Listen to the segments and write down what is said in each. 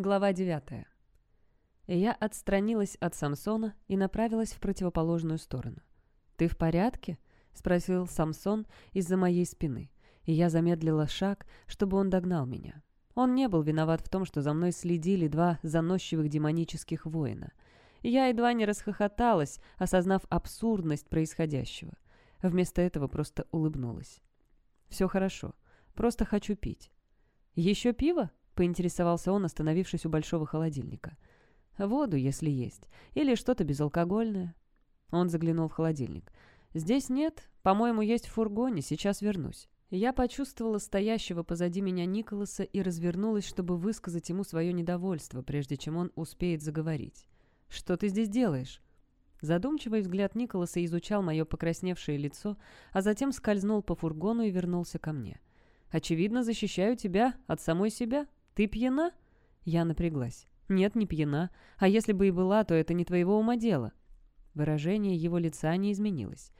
Глава 9. Я отстранилась от Самсона и направилась в противоположную сторону. «Ты в порядке?» — спросил Самсон из-за моей спины, и я замедлила шаг, чтобы он догнал меня. Он не был виноват в том, что за мной следили два заносчивых демонических воина. Я едва не расхохоталась, осознав абсурдность происходящего. Вместо этого просто улыбнулась. «Все хорошо. Просто хочу пить». «Еще пиво?» Поинтересовался он, остановившись у большого холодильника. «Воду, если есть. Или что-то безалкогольное». Он заглянул в холодильник. «Здесь нет. По-моему, есть в фургоне. Сейчас вернусь». Я почувствовала стоящего позади меня Николаса и развернулась, чтобы высказать ему свое недовольство, прежде чем он успеет заговорить. «Что ты здесь делаешь?» Задумчивый взгляд Николаса изучал мое покрасневшее лицо, а затем скользнул по фургону и вернулся ко мне. «Очевидно, защищаю тебя от самой себя», «Ты пьяна?» Я напряглась. «Нет, не пьяна. А если бы и была, то это не твоего ума дело». Выражение его лица не изменилось.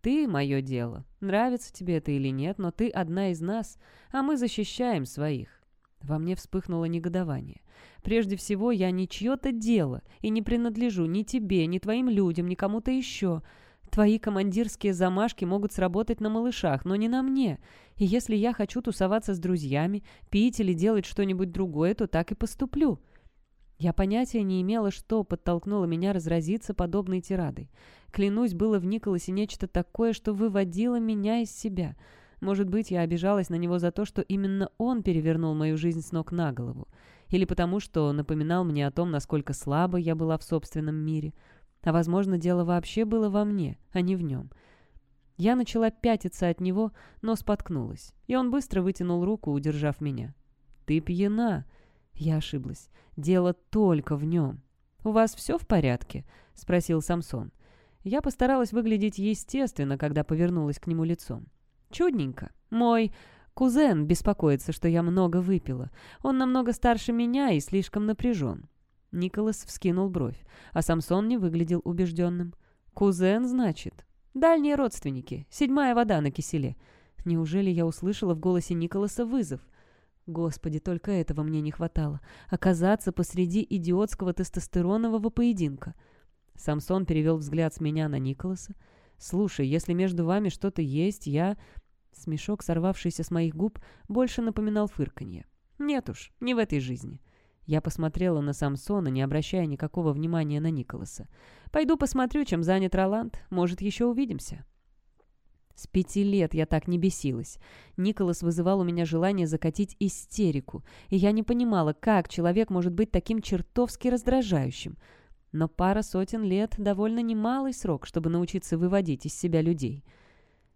«Ты — мое дело. Нравится тебе это или нет, но ты одна из нас, а мы защищаем своих». Во мне вспыхнуло негодование. «Прежде всего, я не чье-то дело и не принадлежу ни тебе, ни твоим людям, ни кому-то еще. Твои командирские замашки могут сработать на малышах, но не на мне. И если я хочу тусоваться с друзьями, пить или делать что-нибудь другое, то так и поступлю». Я понятия не имела, что подтолкнуло меня разразиться подобной тирадой. Клянусь, было в Николасе нечто такое, что выводило меня из себя. Может быть, я обижалась на него за то, что именно он перевернул мою жизнь с ног на голову. Или потому, что напоминал мне о том, насколько слабо я была в собственном мире – а, возможно, дело вообще было во мне, а не в нем. Я начала пятиться от него, но споткнулась, и он быстро вытянул руку, удержав меня. «Ты пьяна!» Я ошиблась. «Дело только в нем». «У вас все в порядке?» — спросил Самсон. Я постаралась выглядеть естественно, когда повернулась к нему лицом. «Чудненько. Мой кузен беспокоится, что я много выпила. Он намного старше меня и слишком напряжен. Николас вскинул бровь, а Самсон не выглядел убежденным. «Кузен, значит?» «Дальние родственники. Седьмая вода на киселе». Неужели я услышала в голосе Николаса вызов? Господи, только этого мне не хватало. Оказаться посреди идиотского тестостеронового поединка. Самсон перевел взгляд с меня на Николаса. «Слушай, если между вами что-то есть, я...» Смешок, сорвавшийся с моих губ, больше напоминал фырканье. «Нет уж, не в этой жизни. Я посмотрела на Самсона, не обращая никакого внимания на Николаса. «Пойду посмотрю, чем занят Роланд. Может, еще увидимся». С пяти лет я так не бесилась. Николас вызывал у меня желание закатить истерику, и я не понимала, как человек может быть таким чертовски раздражающим. Но пара сотен лет — довольно немалый срок, чтобы научиться выводить из себя людей.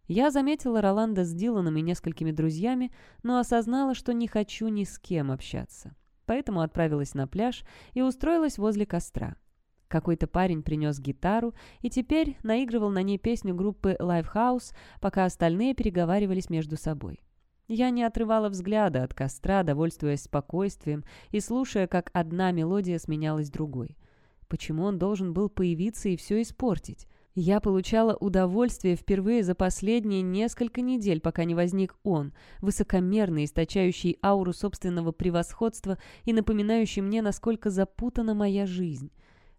Я заметила Роланда с Диланом и несколькими друзьями, но осознала, что не хочу ни с кем общаться поэтому отправилась на пляж и устроилась возле костра. Какой-то парень принес гитару и теперь наигрывал на ней песню группы Lifehouse, пока остальные переговаривались между собой. Я не отрывала взгляда от костра, довольствуясь спокойствием и слушая, как одна мелодия сменялась другой. Почему он должен был появиться и все испортить? Я получала удовольствие впервые за последние несколько недель, пока не возник он, высокомерный, источающий ауру собственного превосходства и напоминающий мне, насколько запутана моя жизнь.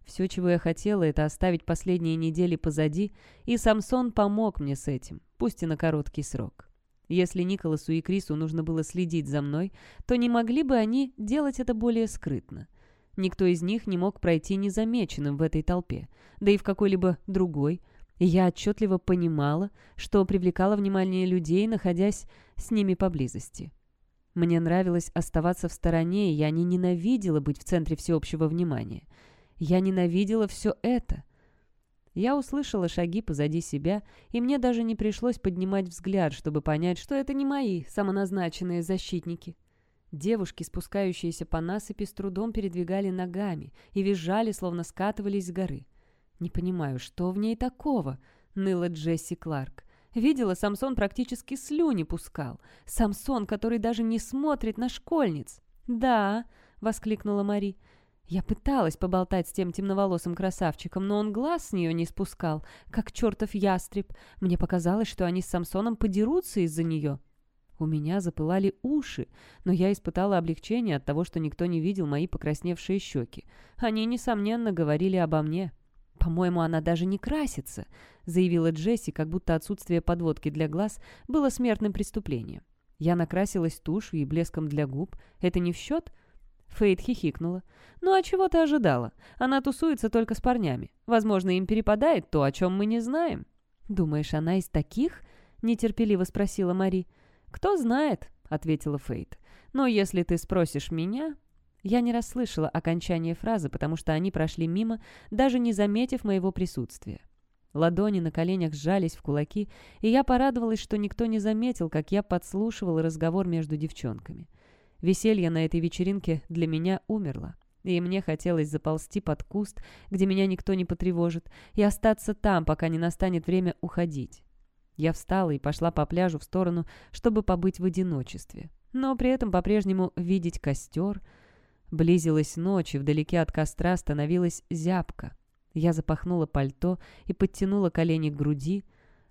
Все, чего я хотела, это оставить последние недели позади, и Самсон помог мне с этим, пусть и на короткий срок. Если Николасу и Крису нужно было следить за мной, то не могли бы они делать это более скрытно. Никто из них не мог пройти незамеченным в этой толпе, да и в какой-либо другой. я отчетливо понимала, что привлекала внимание людей, находясь с ними поблизости. Мне нравилось оставаться в стороне, и я не ненавидела быть в центре всеобщего внимания. Я ненавидела все это. Я услышала шаги позади себя, и мне даже не пришлось поднимать взгляд, чтобы понять, что это не мои самоназначенные защитники. Девушки, спускающиеся по насыпи, с трудом передвигали ногами и визжали, словно скатывались с горы. «Не понимаю, что в ней такого?» — ныла Джесси Кларк. «Видела, Самсон практически слюни пускал. Самсон, который даже не смотрит на школьниц». «Да», — воскликнула Мари. Я пыталась поболтать с тем темноволосым красавчиком, но он глаз с нее не спускал, как чертов ястреб. Мне показалось, что они с Самсоном подерутся из-за нее. У меня запылали уши, но я испытала облегчение от того, что никто не видел мои покрасневшие щеки. Они, несомненно, говорили обо мне. «По-моему, она даже не красится», — заявила Джесси, как будто отсутствие подводки для глаз было смертным преступлением. Я накрасилась тушью и блеском для губ. Это не в счет? Фейт хихикнула. «Ну а чего ты ожидала? Она тусуется только с парнями. Возможно, им перепадает то, о чем мы не знаем». «Думаешь, она из таких?» — нетерпеливо спросила Мари. «Кто знает», — ответила Фейт. «Но если ты спросишь меня...» Я не расслышала окончание фразы, потому что они прошли мимо, даже не заметив моего присутствия. Ладони на коленях сжались в кулаки, и я порадовалась, что никто не заметил, как я подслушивала разговор между девчонками. Веселье на этой вечеринке для меня умерло, и мне хотелось заползти под куст, где меня никто не потревожит, и остаться там, пока не настанет время уходить. Я встала и пошла по пляжу в сторону, чтобы побыть в одиночестве, но при этом по-прежнему видеть костер — Близилась ночь, и вдалеке от костра становилась зябко. Я запахнула пальто и подтянула колени к груди.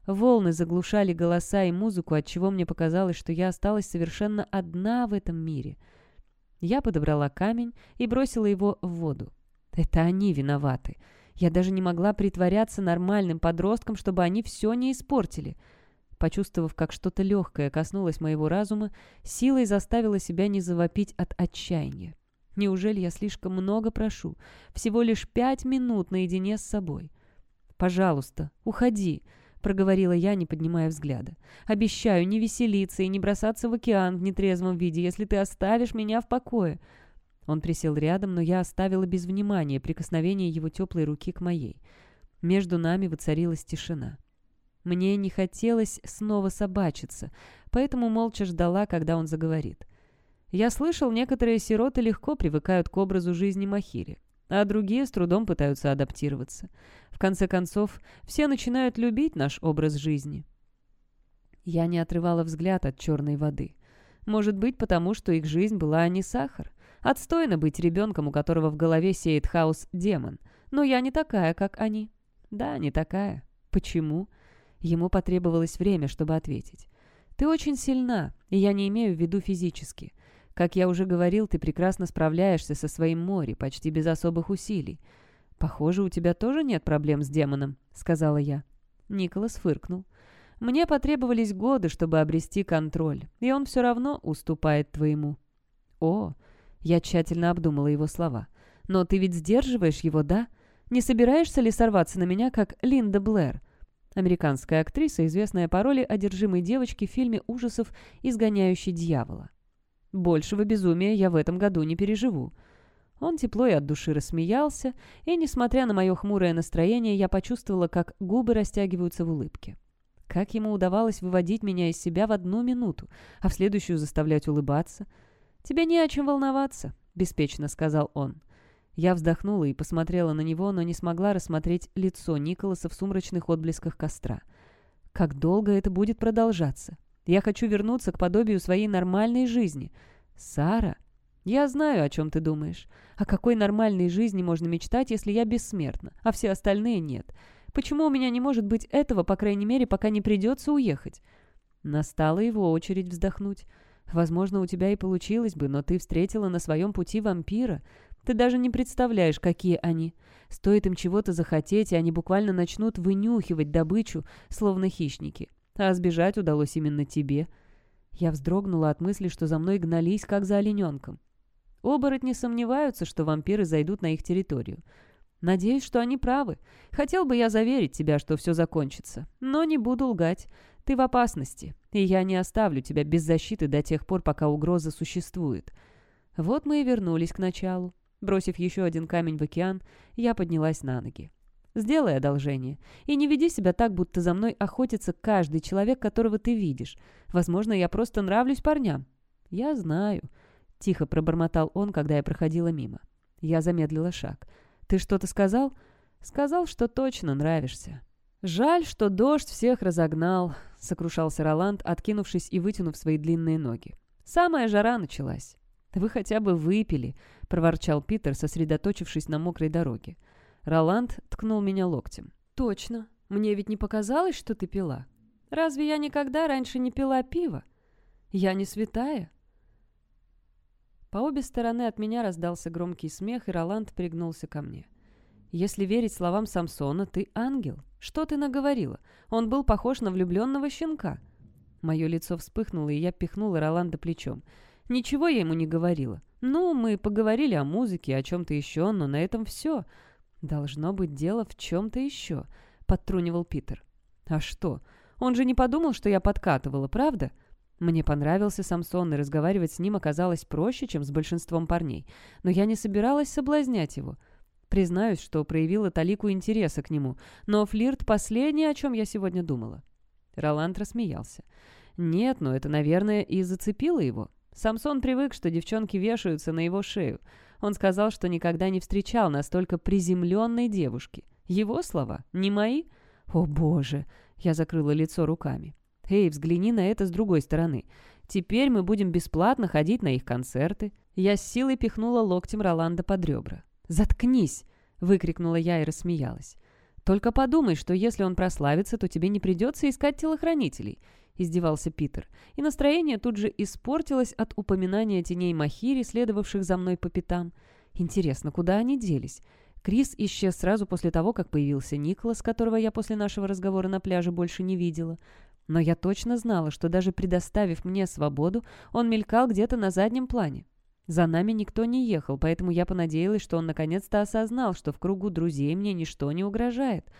Волны заглушали голоса и музыку, отчего мне показалось, что я осталась совершенно одна в этом мире. Я подобрала камень и бросила его в воду. Это они виноваты. Я даже не могла притворяться нормальным подростком, чтобы они все не испортили. Почувствовав, как что-то легкое коснулось моего разума, силой заставила себя не завопить от отчаяния. Неужели я слишком много прошу? Всего лишь пять минут наедине с собой. «Пожалуйста, уходи», — проговорила я, не поднимая взгляда. «Обещаю не веселиться и не бросаться в океан в нетрезвом виде, если ты оставишь меня в покое». Он присел рядом, но я оставила без внимания прикосновение его теплой руки к моей. Между нами воцарилась тишина. Мне не хотелось снова собачиться, поэтому молча ждала, когда он заговорит. Я слышал, некоторые сироты легко привыкают к образу жизни Махири, а другие с трудом пытаются адаптироваться. В конце концов, все начинают любить наш образ жизни. Я не отрывала взгляд от черной воды. Может быть, потому что их жизнь была не сахар. Отстойно быть ребенком, у которого в голове сеет хаос демон. Но я не такая, как они. Да, не такая. Почему? Ему потребовалось время, чтобы ответить. Ты очень сильна, и я не имею в виду физически. Как я уже говорил, ты прекрасно справляешься со своим море, почти без особых усилий. Похоже, у тебя тоже нет проблем с демоном», — сказала я. Николас фыркнул. «Мне потребовались годы, чтобы обрести контроль, и он все равно уступает твоему». «О!» — я тщательно обдумала его слова. «Но ты ведь сдерживаешь его, да? Не собираешься ли сорваться на меня, как Линда Блэр?» Американская актриса, известная по роли одержимой девочки в фильме ужасов «Изгоняющий дьявола». Большего безумия я в этом году не переживу». Он тепло и от души рассмеялся, и, несмотря на мое хмурое настроение, я почувствовала, как губы растягиваются в улыбке. Как ему удавалось выводить меня из себя в одну минуту, а в следующую заставлять улыбаться? «Тебе не о чем волноваться», — беспечно сказал он. Я вздохнула и посмотрела на него, но не смогла рассмотреть лицо Николаса в сумрачных отблесках костра. Как долго это будет продолжаться? Я хочу вернуться к подобию своей нормальной жизни. Сара, я знаю, о чем ты думаешь. О какой нормальной жизни можно мечтать, если я бессмертна, а все остальные нет? Почему у меня не может быть этого, по крайней мере, пока не придется уехать? Настала его очередь вздохнуть. Возможно, у тебя и получилось бы, но ты встретила на своем пути вампира. Ты даже не представляешь, какие они. Стоит им чего-то захотеть, и они буквально начнут вынюхивать добычу, словно хищники. А сбежать удалось именно тебе. Я вздрогнула от мысли, что за мной гнались, как за олененком. Оборотни сомневаются, что вампиры зайдут на их территорию. Надеюсь, что они правы. Хотел бы я заверить тебя, что все закончится. Но не буду лгать. Ты в опасности, и я не оставлю тебя без защиты до тех пор, пока угроза существует. Вот мы и вернулись к началу. Бросив еще один камень в океан, я поднялась на ноги. Сделай одолжение. И не веди себя так, будто за мной охотится каждый человек, которого ты видишь. Возможно, я просто нравлюсь парням». «Я знаю», — тихо пробормотал он, когда я проходила мимо. Я замедлила шаг. «Ты что-то сказал?» «Сказал, что точно нравишься». «Жаль, что дождь всех разогнал», — сокрушался Роланд, откинувшись и вытянув свои длинные ноги. «Самая жара началась». «Вы хотя бы выпили», — проворчал Питер, сосредоточившись на мокрой дороге. Роланд ткнул меня локтем. «Точно. Мне ведь не показалось, что ты пила. Разве я никогда раньше не пила пиво?» Я не святая?» По обе стороны от меня раздался громкий смех, и Роланд пригнулся ко мне. «Если верить словам Самсона, ты ангел. Что ты наговорила? Он был похож на влюбленного щенка». Мое лицо вспыхнуло, и я пихнула Роланда плечом. Ничего я ему не говорила. Ну, мы поговорили о музыке, о чем-то еще, но на этом все. Должно быть дело в чем-то еще, подтрунивал Питер. А что? Он же не подумал, что я подкатывала, правда? Мне понравился Самсон, и разговаривать с ним оказалось проще, чем с большинством парней. Но я не собиралась соблазнять его. Признаюсь, что проявила талику интереса к нему, но флирт — последнее, о чем я сегодня думала. Роланд рассмеялся. «Нет, но это, наверное, и зацепило его. Самсон привык, что девчонки вешаются на его шею. Он сказал, что никогда не встречал настолько приземленной девушки. Его слова, не мои. О, боже! Я закрыла лицо руками. «Эй, взгляни на это с другой стороны. Теперь мы будем бесплатно ходить на их концерты». Я с силой пихнула локтем Роланда под ребра. «Заткнись!» — выкрикнула я и рассмеялась. «Только подумай, что если он прославится, то тебе не придется искать телохранителей», — издевался Питер. И настроение тут же испортилось от упоминания теней Махири, следовавших за мной по пятам. «Интересно, куда они делись?» Крис исчез сразу после того, как появился Николас, которого я после нашего разговора на пляже больше не видела. Но я точно знала, что даже предоставив мне свободу, он мелькал где-то на заднем плане. За нами никто не ехал, поэтому я понадеялась, что он наконец-то осознал, что в кругу друзей мне ничто не угрожает.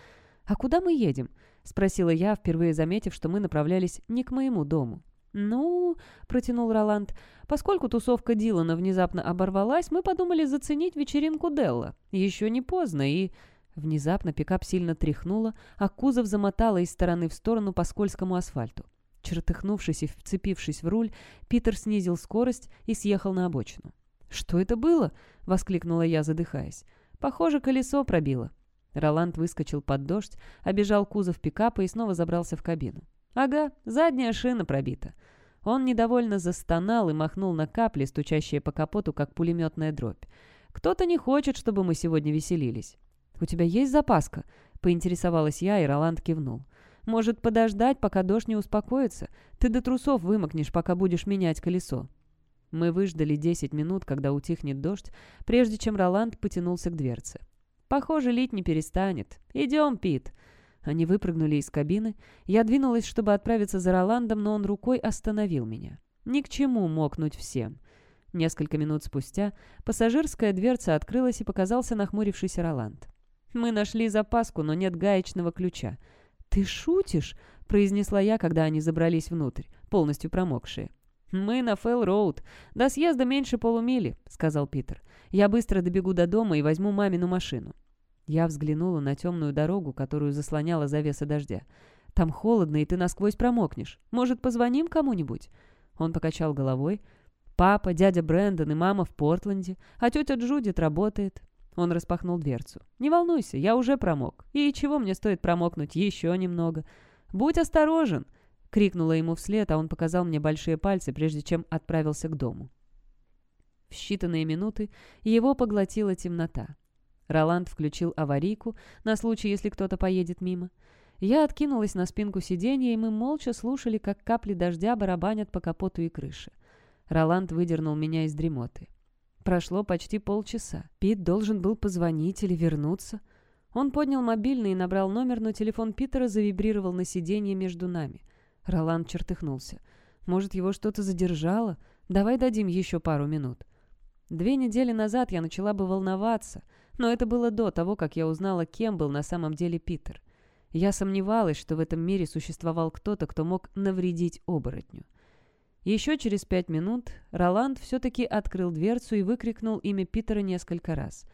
«А куда мы едем?» — спросила я, впервые заметив, что мы направлялись не к моему дому. «Ну...» — протянул Роланд. «Поскольку тусовка Дилана внезапно оборвалась, мы подумали заценить вечеринку Делла. Еще не поздно, и...» Внезапно пикап сильно тряхнуло, а кузов замотало из стороны в сторону по скользкому асфальту. Чертыхнувшись и вцепившись в руль, Питер снизил скорость и съехал на обочину. «Что это было?» — воскликнула я, задыхаясь. «Похоже, колесо пробило». Роланд выскочил под дождь, обежал кузов пикапа и снова забрался в кабину. «Ага, задняя шина пробита». Он недовольно застонал и махнул на капли, стучащие по капоту, как пулеметная дробь. «Кто-то не хочет, чтобы мы сегодня веселились». «У тебя есть запаска?» — поинтересовалась я, и Роланд кивнул. «Может, подождать, пока дождь не успокоится? Ты до трусов вымокнешь, пока будешь менять колесо». Мы выждали 10 минут, когда утихнет дождь, прежде чем Роланд потянулся к дверце. «Похоже, лить не перестанет. Идем, Пит». Они выпрыгнули из кабины. Я двинулась, чтобы отправиться за Роландом, но он рукой остановил меня. Ни к чему мокнуть всем. Несколько минут спустя пассажирская дверца открылась и показался нахмурившийся Роланд. Мы нашли запаску, но нет гаечного ключа. «Ты шутишь?» — произнесла я, когда они забрались внутрь, полностью промокшие. «Мы на Фэлл-Роуд. До съезда меньше полумили», — сказал Питер. «Я быстро добегу до дома и возьму мамину машину». Я взглянула на темную дорогу, которую заслоняла завеса дождя. «Там холодно, и ты насквозь промокнешь. Может, позвоним кому-нибудь?» Он покачал головой. «Папа, дядя Брэндон и мама в Портленде, а тетя Джудит работает. Он распахнул дверцу. «Не волнуйся, я уже промок. И чего мне стоит промокнуть еще немного? Будь осторожен!» — крикнула ему вслед, а он показал мне большие пальцы, прежде чем отправился к дому. В считанные минуты его поглотила темнота. Роланд включил аварийку на случай, если кто-то поедет мимо. Я откинулась на спинку сиденья, и мы молча слушали, как капли дождя барабанят по капоту и крыше. Роланд выдернул меня из дремоты. Прошло почти полчаса. Пит должен был позвонить или вернуться. Он поднял мобильный и набрал номер, но телефон Питера завибрировал на сиденье между нами. Роланд чертыхнулся. «Может, его что-то задержало? Давай дадим еще пару минут». Две недели назад я начала бы волноваться, но это было до того, как я узнала, кем был на самом деле Питер. Я сомневалась, что в этом мире существовал кто-то, кто мог навредить оборотню. Еще через пять минут Роланд все-таки открыл дверцу и выкрикнул имя Питера несколько раз.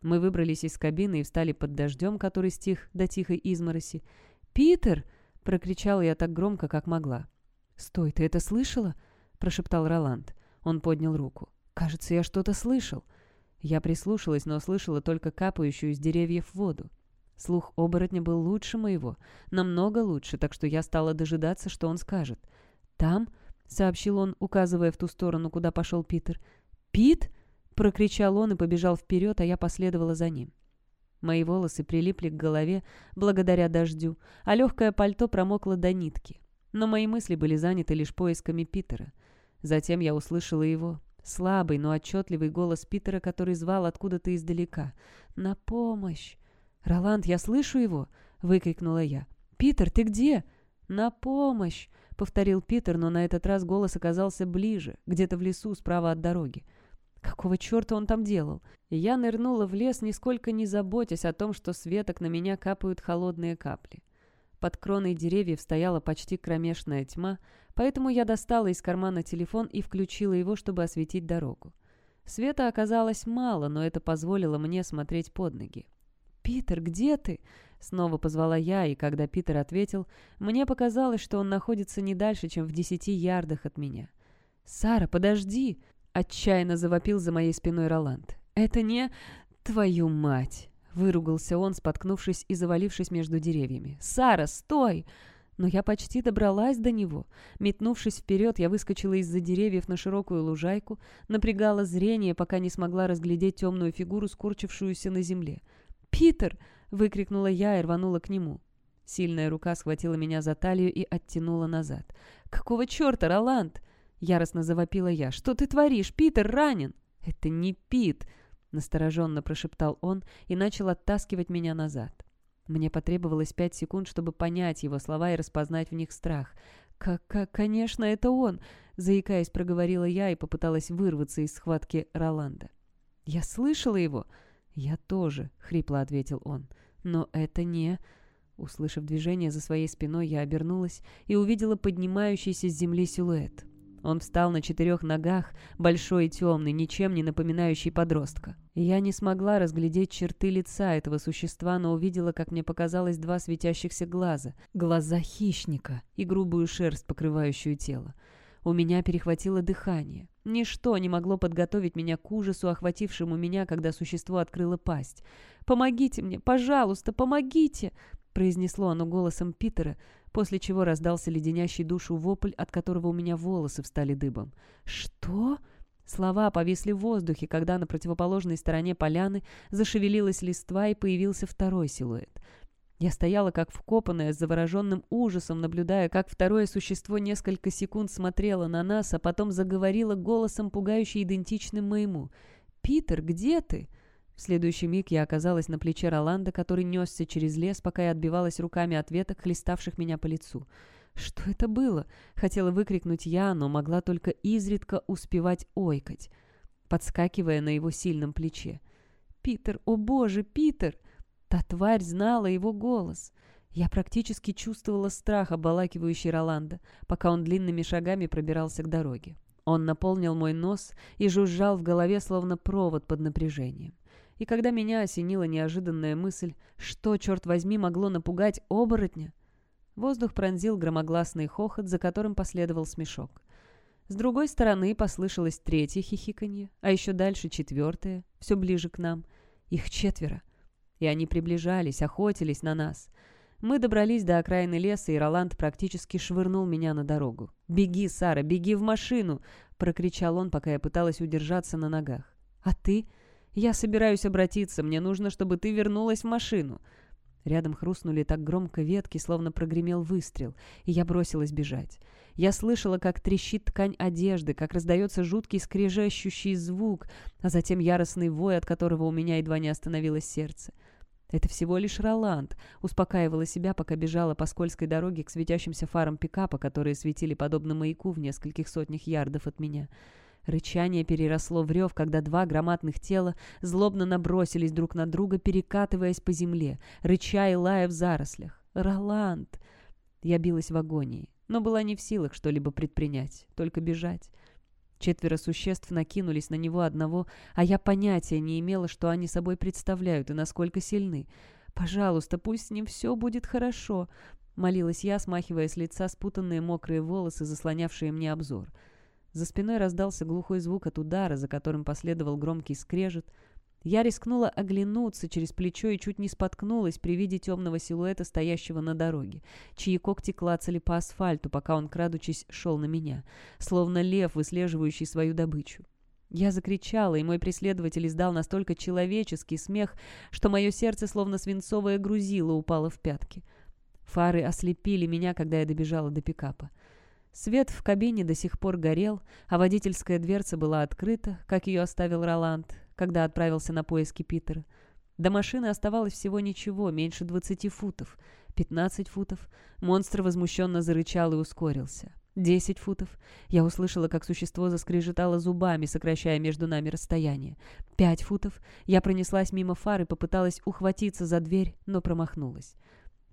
Мы выбрались из кабины и встали под дождем, который стих до тихой измороси. «Питер!» — прокричала я так громко, как могла. «Стой, ты это слышала?» — прошептал Роланд. Он поднял руку. «Кажется, я что-то слышал». Я прислушалась, но слышала только капающую из деревьев воду. Слух оборотня был лучше моего, намного лучше, так что я стала дожидаться, что он скажет. «Там...» — сообщил он, указывая в ту сторону, куда пошел Питер. «Пит?» — прокричал он и побежал вперед, а я последовала за ним. Мои волосы прилипли к голове благодаря дождю, а легкое пальто промокло до нитки. Но мои мысли были заняты лишь поисками Питера — Затем я услышала его. Слабый, но отчетливый голос Питера, который звал откуда-то издалека. «На помощь!» «Роланд, я слышу его!» — выкрикнула я. «Питер, ты где?» «На помощь!» — повторил Питер, но на этот раз голос оказался ближе, где-то в лесу справа от дороги. Какого черта он там делал? я нырнула в лес, нисколько не заботясь о том, что с веток на меня капают холодные капли. Под кроной деревьев стояла почти кромешная тьма, поэтому я достала из кармана телефон и включила его, чтобы осветить дорогу. Света оказалось мало, но это позволило мне смотреть под ноги. «Питер, где ты?» Снова позвала я, и когда Питер ответил, мне показалось, что он находится не дальше, чем в десяти ярдах от меня. «Сара, подожди!» — отчаянно завопил за моей спиной Роланд. «Это не... твою мать!» — выругался он, споткнувшись и завалившись между деревьями. «Сара, стой!» Но я почти добралась до него. Метнувшись вперед, я выскочила из-за деревьев на широкую лужайку, напрягала зрение, пока не смогла разглядеть темную фигуру, скорчившуюся на земле. «Питер!» — выкрикнула я и рванула к нему. Сильная рука схватила меня за талию и оттянула назад. «Какого черта, Роланд?» — яростно завопила я. «Что ты творишь? Питер ранен!» «Это не Пит!» — настороженно прошептал он и начал оттаскивать меня назад. Мне потребовалось пять секунд, чтобы понять его слова и распознать в них страх. «Как, как, конечно, это он!» — заикаясь, проговорила я и попыталась вырваться из схватки Роланда. «Я слышала его!» «Я тоже», — хрипло ответил он. «Но это не...» Услышав движение за своей спиной, я обернулась и увидела поднимающийся с земли силуэт. Он встал на четырех ногах, большой и темный, ничем не напоминающий подростка. Я не смогла разглядеть черты лица этого существа, но увидела, как мне показалось, два светящихся глаза. Глаза хищника и грубую шерсть, покрывающую тело. У меня перехватило дыхание. Ничто не могло подготовить меня к ужасу, охватившему меня, когда существо открыло пасть. «Помогите мне, пожалуйста, помогите!» произнесло оно голосом Питера, после чего раздался леденящий душу вопль, от которого у меня волосы встали дыбом. «Что?» Слова повисли в воздухе, когда на противоположной стороне поляны зашевелилась листва и появился второй силуэт. Я стояла как вкопанная, с завороженным ужасом, наблюдая, как второе существо несколько секунд смотрело на нас, а потом заговорило голосом, пугающе идентичным моему. «Питер, где ты?» В следующий миг я оказалась на плече Роланда, который несся через лес, пока я отбивалась руками от веток, хлеставших меня по лицу. «Что это было?» — хотела выкрикнуть я, но могла только изредка успевать ойкать, подскакивая на его сильном плече. «Питер, о боже, Питер!» Та тварь знала его голос. Я практически чувствовала страх, обволакивающий Роланда, пока он длинными шагами пробирался к дороге. Он наполнил мой нос и жужжал в голове, словно провод под напряжением. И когда меня осенила неожиданная мысль, что, черт возьми, могло напугать оборотня, воздух пронзил громогласный хохот, за которым последовал смешок. С другой стороны послышалось третье хихиканье, а еще дальше четвертое, все ближе к нам. Их четверо. И они приближались, охотились на нас. Мы добрались до окраины леса, и Роланд практически швырнул меня на дорогу. «Беги, Сара, беги в машину!» — прокричал он, пока я пыталась удержаться на ногах. «А ты?» «Я собираюсь обратиться. Мне нужно, чтобы ты вернулась в машину». Рядом хрустнули так громко ветки, словно прогремел выстрел, и я бросилась бежать. Я слышала, как трещит ткань одежды, как раздается жуткий скрежещущий звук, а затем яростный вой, от которого у меня едва не остановилось сердце. «Это всего лишь Роланд», — успокаивала себя, пока бежала по скользкой дороге к светящимся фарам пикапа, которые светили подобно маяку в нескольких сотнях ярдов от меня. Рычание переросло в рев, когда два громадных тела злобно набросились друг на друга, перекатываясь по земле, рыча и лая в зарослях. «Роланд!» Я билась в агонии, но была не в силах что-либо предпринять, только бежать. Четверо существ накинулись на него одного, а я понятия не имела, что они собой представляют и насколько сильны. «Пожалуйста, пусть с ним все будет хорошо», — молилась я, смахивая с лица спутанные мокрые волосы, заслонявшие мне обзор. За спиной раздался глухой звук от удара, за которым последовал громкий скрежет — я рискнула оглянуться через плечо и чуть не споткнулась при виде темного силуэта, стоящего на дороге, чьи когти клацали по асфальту, пока он, крадучись, шел на меня, словно лев, выслеживающий свою добычу. Я закричала, и мой преследователь издал настолько человеческий смех, что мое сердце, словно свинцовое грузило, упало в пятки. Фары ослепили меня, когда я добежала до пикапа. Свет в кабине до сих пор горел, а водительская дверца была открыта, как ее оставил Роланд, когда отправился на поиски Питера. До машины оставалось всего ничего, меньше двадцати футов. Пятнадцать футов. Монстр возмущенно зарычал и ускорился. Десять футов. Я услышала, как существо заскрежетало зубами, сокращая между нами расстояние. Пять футов. Я пронеслась мимо фары, попыталась ухватиться за дверь, но промахнулась.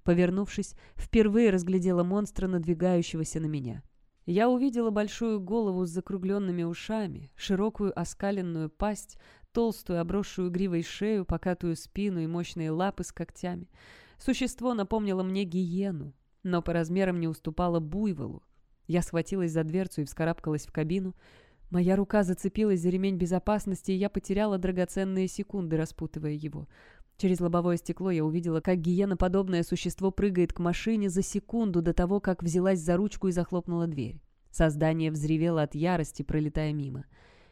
Повернувшись, впервые разглядела монстра, надвигающегося на меня. Я увидела большую голову с закругленными ушами, широкую оскаленную пасть, толстую, обросшую гривой шею, покатую спину и мощные лапы с когтями. Существо напомнило мне гиену, но по размерам не уступало буйволу. Я схватилась за дверцу и вскарабкалась в кабину. Моя рука зацепилась за ремень безопасности, и я потеряла драгоценные секунды, распутывая его. Через лобовое стекло я увидела, как гиеноподобное существо прыгает к машине за секунду до того, как взялась за ручку и захлопнула дверь. Создание взревело от ярости, пролетая мимо.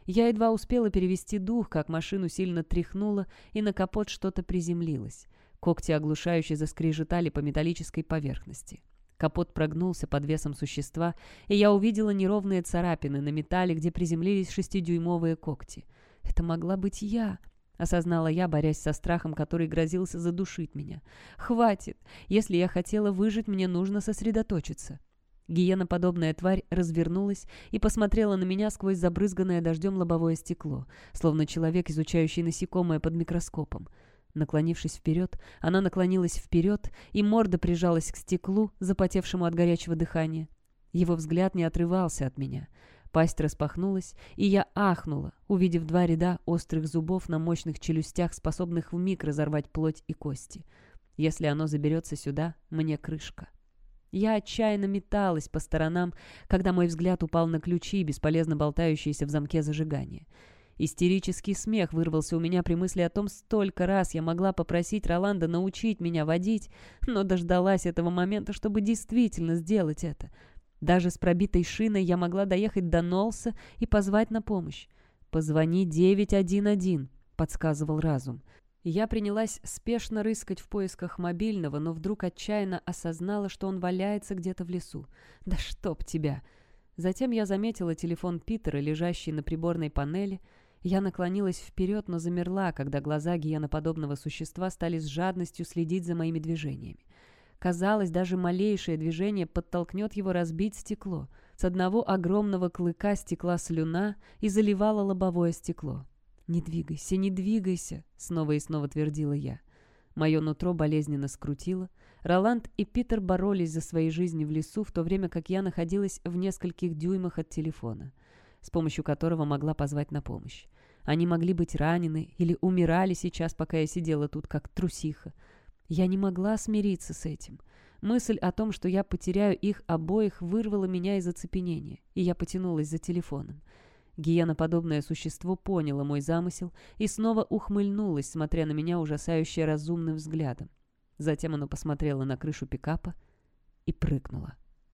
Я едва успела перевести дух, как машину сильно тряхнуло, и на капот что-то приземлилось. Когти оглушающе заскрежетали по металлической поверхности. Капот прогнулся под весом существа, и я увидела неровные царапины на металле, где приземлились шестидюймовые когти. «Это могла быть я!» — осознала я, борясь со страхом, который грозился задушить меня. «Хватит! Если я хотела выжить, мне нужно сосредоточиться». Гиеноподобная тварь развернулась и посмотрела на меня сквозь забрызганное дождем лобовое стекло, словно человек, изучающий насекомое под микроскопом. Наклонившись вперед, она наклонилась вперед, и морда прижалась к стеклу, запотевшему от горячего дыхания. Его взгляд не отрывался от меня. Пасть распахнулась, и я ахнула, увидев два ряда острых зубов на мощных челюстях, способных вмиг разорвать плоть и кости. Если оно заберется сюда, мне крышка. Я отчаянно металась по сторонам, когда мой взгляд упал на ключи, бесполезно болтающиеся в замке зажигания. Истерический смех вырвался у меня при мысли о том, столько раз я могла попросить Роланда научить меня водить, но дождалась этого момента, чтобы действительно сделать это. Даже с пробитой шиной я могла доехать до Нолса и позвать на помощь. «Позвони 911», — подсказывал разум. Я принялась спешно рыскать в поисках мобильного, но вдруг отчаянно осознала, что он валяется где-то в лесу. «Да чтоб тебя!» Затем я заметила телефон Питера, лежащий на приборной панели, я наклонилась вперед, но замерла, когда глаза гиеноподобного существа стали с жадностью следить за моими движениями. Казалось, даже малейшее движение подтолкнет его разбить стекло. С одного огромного клыка стекла слюна и заливала лобовое стекло. «Не двигайся, не двигайся!» — снова и снова твердила я. Мое нутро болезненно скрутило. Роланд и Питер боролись за свои жизни в лесу, в то время как я находилась в нескольких дюймах от телефона, с помощью которого могла позвать на помощь. Они могли быть ранены или умирали сейчас, пока я сидела тут как трусиха. Я не могла смириться с этим. Мысль о том, что я потеряю их обоих, вырвала меня из оцепенения, и я потянулась за телефоном. Гиеноподобное существо поняло мой замысел и снова ухмыльнулось, смотря на меня ужасающе разумным взглядом. Затем оно посмотрело на крышу пикапа и прыгнуло.